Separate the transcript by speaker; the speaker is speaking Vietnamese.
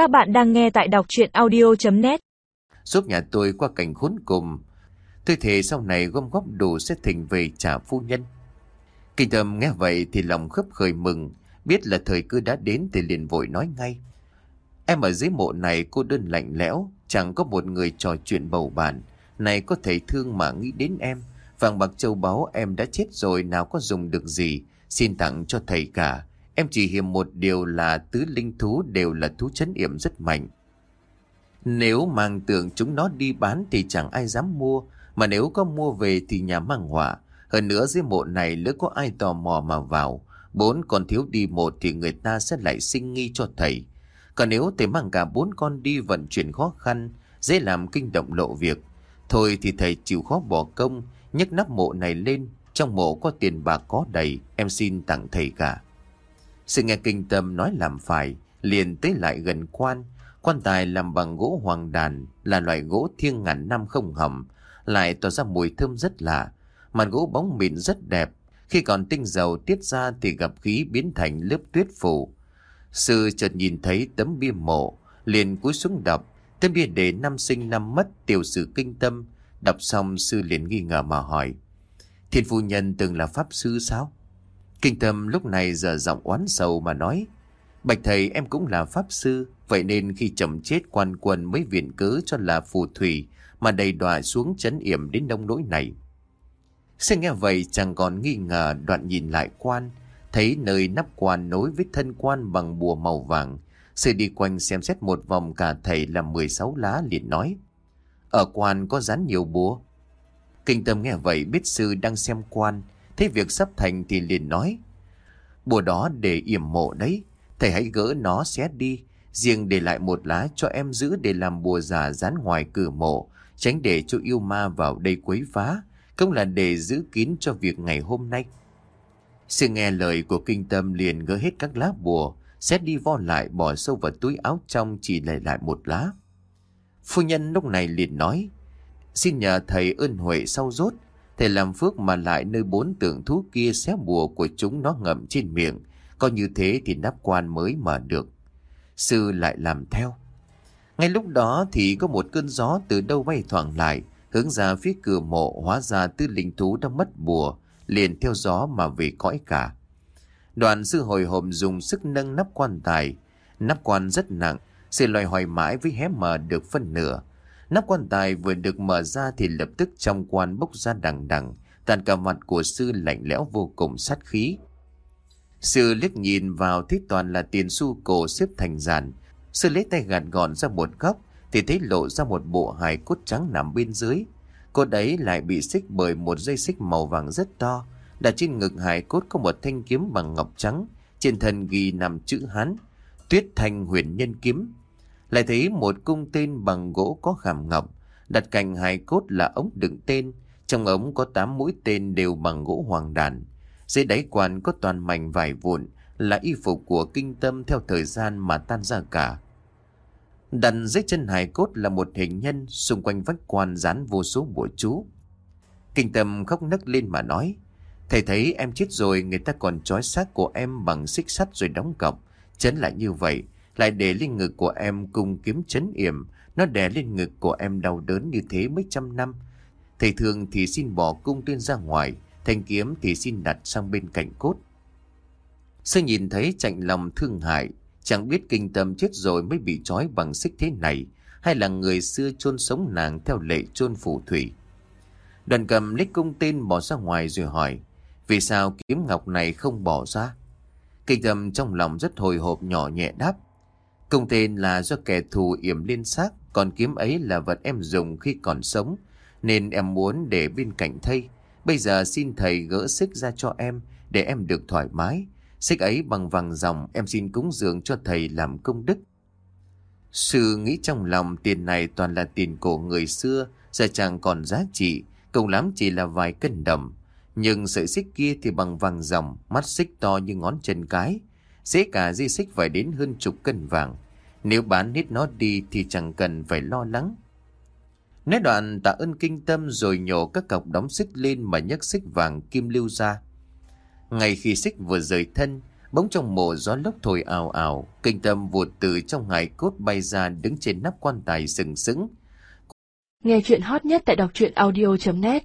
Speaker 1: Các bạn đang nghe tại đọc chuyện audio.net
Speaker 2: Giúp nhà tôi qua cảnh khốn cùng. Tôi thề sau này gom góp đủ sẽ thỉnh về trả phu nhân. Kinh tâm nghe vậy thì lòng khấp khởi mừng. Biết là thời cơ đã đến thì liền vội nói ngay. Em ở dưới mộ này cô đơn lạnh lẽo. Chẳng có một người trò chuyện bầu bàn. Này có thể thương mà nghĩ đến em. Vàng bạc châu báu em đã chết rồi, nào có dùng được gì. Xin tặng cho thầy cả. Em chỉ hiểu một điều là tứ linh thú đều là thú chấn yểm rất mạnh. Nếu mang tượng chúng nó đi bán thì chẳng ai dám mua, mà nếu có mua về thì nhà mang họa. Hơn nữa dưới mộ này lỡ có ai tò mò mà vào, bốn con thiếu đi một thì người ta sẽ lại sinh nghi cho thầy. Còn nếu thầy mang cả bốn con đi vận chuyển khó khăn, dễ làm kinh động lộ việc. Thôi thì thầy chịu khó bỏ công, nhấc nắp mộ này lên, trong mộ có tiền bạc có đầy, em xin tặng thầy cả. Sự nghe kinh tâm nói làm phải, liền tới lại gần quan. Quan tài làm bằng gỗ hoàng đàn, là loại gỗ thiêng ngàn năm không hầm, lại tỏa ra mùi thơm rất lạ. Mặt gỗ bóng mịn rất đẹp, khi còn tinh dầu tiết ra thì gặp khí biến thành lớp tuyết phủ. Sư chợt nhìn thấy tấm bia mộ, liền cúi xuống đọc, tấm bia để năm sinh năm mất tiểu sử kinh tâm. Đọc xong sư liền nghi ngờ mà hỏi, Thiên phu nhân từng là pháp sư sao? Kinh tâm lúc này giờ giọng oán sầu mà nói. Bạch thầy em cũng là pháp sư, vậy nên khi chồng chết quan quân mới viện cớ cho là phù thủy mà đầy đọa xuống chấn yểm đến đông nỗi này. Sẽ nghe vậy chẳng còn nghi ngờ đoạn nhìn lại quan, thấy nơi nắp quan nối với thân quan bằng bùa màu vàng. Sư đi quanh xem xét một vòng cả thầy là 16 lá liền nói. Ở quan có dán nhiều búa. Kinh tâm nghe vậy biết sư đang xem quan, Thấy việc sắp thành thì liền nói. Bùa đó để yểm mộ đấy. Thầy hãy gỡ nó xé đi. Riêng để lại một lá cho em giữ để làm bùa giả dán ngoài cửa mộ. Tránh để cho yêu ma vào đây quấy phá. Không là để giữ kín cho việc ngày hôm nay. Sư nghe lời của kinh tâm liền gỡ hết các lá bùa. Xét đi vo lại, bỏ sâu vào túi áo trong chỉ để lại một lá. Phu nhân lúc này liền nói. Xin nhờ thầy ơn huệ sau rốt. Thầy làm phước mà lại nơi bốn tượng thú kia xé bùa của chúng nó ngậm trên miệng. Có như thế thì nắp quan mới mở được. Sư lại làm theo. Ngay lúc đó thì có một cơn gió từ đâu bay thoảng lại, hướng ra phía cửa mộ hóa ra tư linh thú đang mất bùa, liền theo gió mà về cõi cả. Đoàn sư hồi hộp dùng sức nâng nắp quan tài. Nắp quan rất nặng, sư loài hoài mãi với hé mở được phân nửa. Nắp quan tài vừa được mở ra thì lập tức trong quan bốc ra đằng đằng, tàn cả mặt của sư lạnh lẽo vô cùng sát khí. Sư liếc nhìn vào thấy toàn là tiền xu cổ xếp thành dàn. Sư lấy tay gạt gọn ra một góc thì thấy lộ ra một bộ hài cốt trắng nằm bên dưới. Cốt ấy lại bị xích bởi một dây xích màu vàng rất to. Đặt trên ngực hài cốt có một thanh kiếm bằng ngọc trắng. Trên thân ghi nằm chữ Hán. Tuyết thanh huyền nhân kiếm. Lại thấy một cung tên bằng gỗ có khảm ngọc, đặt cạnh hai cốt là ống đựng tên, trong ống có 8 mũi tên đều bằng gỗ hoàng đàn. Dưới đáy quan có toàn mảnh vải vụn, là y phục của kinh tâm theo thời gian mà tan ra cả. Đặt dưới chân hài cốt là một hình nhân, xung quanh vách quan dán vô số bùa chú. Kinh tâm khóc nấc lên mà nói, Thầy thấy em chết rồi, người ta còn trói xác của em bằng xích sắt rồi đóng cọc. Chấn lại như vậy, lại để lên ngực của em cùng kiếm chấn yểm. Nó đè lên ngực của em đau đớn như thế mấy trăm năm. Thầy thường thì xin bỏ cung tuyên ra ngoài, thanh kiếm thì xin đặt sang bên cạnh cốt. Sư nhìn thấy chạnh lòng thương hại, chẳng biết kinh tâm chết rồi mới bị trói bằng xích thế này, hay là người xưa chôn sống nàng theo lệ chôn phù thủy. Đoàn cầm lấy cung tên bỏ ra ngoài rồi hỏi, vì sao kiếm ngọc này không bỏ ra? Kinh tâm trong lòng rất hồi hộp nhỏ nhẹ đáp, Công tên là do kẻ thù yểm liên xác, còn kiếm ấy là vật em dùng khi còn sống, nên em muốn để bên cạnh thầy. Bây giờ xin thầy gỡ xích ra cho em, để em được thoải mái. Xích ấy bằng vàng dòng, em xin cúng dường cho thầy làm công đức. Sư nghĩ trong lòng tiền này toàn là tiền cổ người xưa, giờ chẳng còn giá trị, cùng lắm chỉ là vài cân đồng. Nhưng sợi xích kia thì bằng vàng dòng, mắt xích to như ngón chân cái, Dễ cả di xích phải đến hơn chục cân vàng. Nếu bán hết nó đi thì chẳng cần phải lo lắng. Nói đoạn tạ ơn kinh tâm rồi nhổ các cọc đóng xích lên mà nhấc xích vàng kim lưu ra. Ngay khi xích vừa rời thân, Bỗng trong mộ gió lốc thổi ào ào, kinh tâm vụt từ trong hải cốt bay ra đứng trên nắp quan tài sừng sững.
Speaker 3: Nghe chuyện hot nhất tại đọc truyện audio.net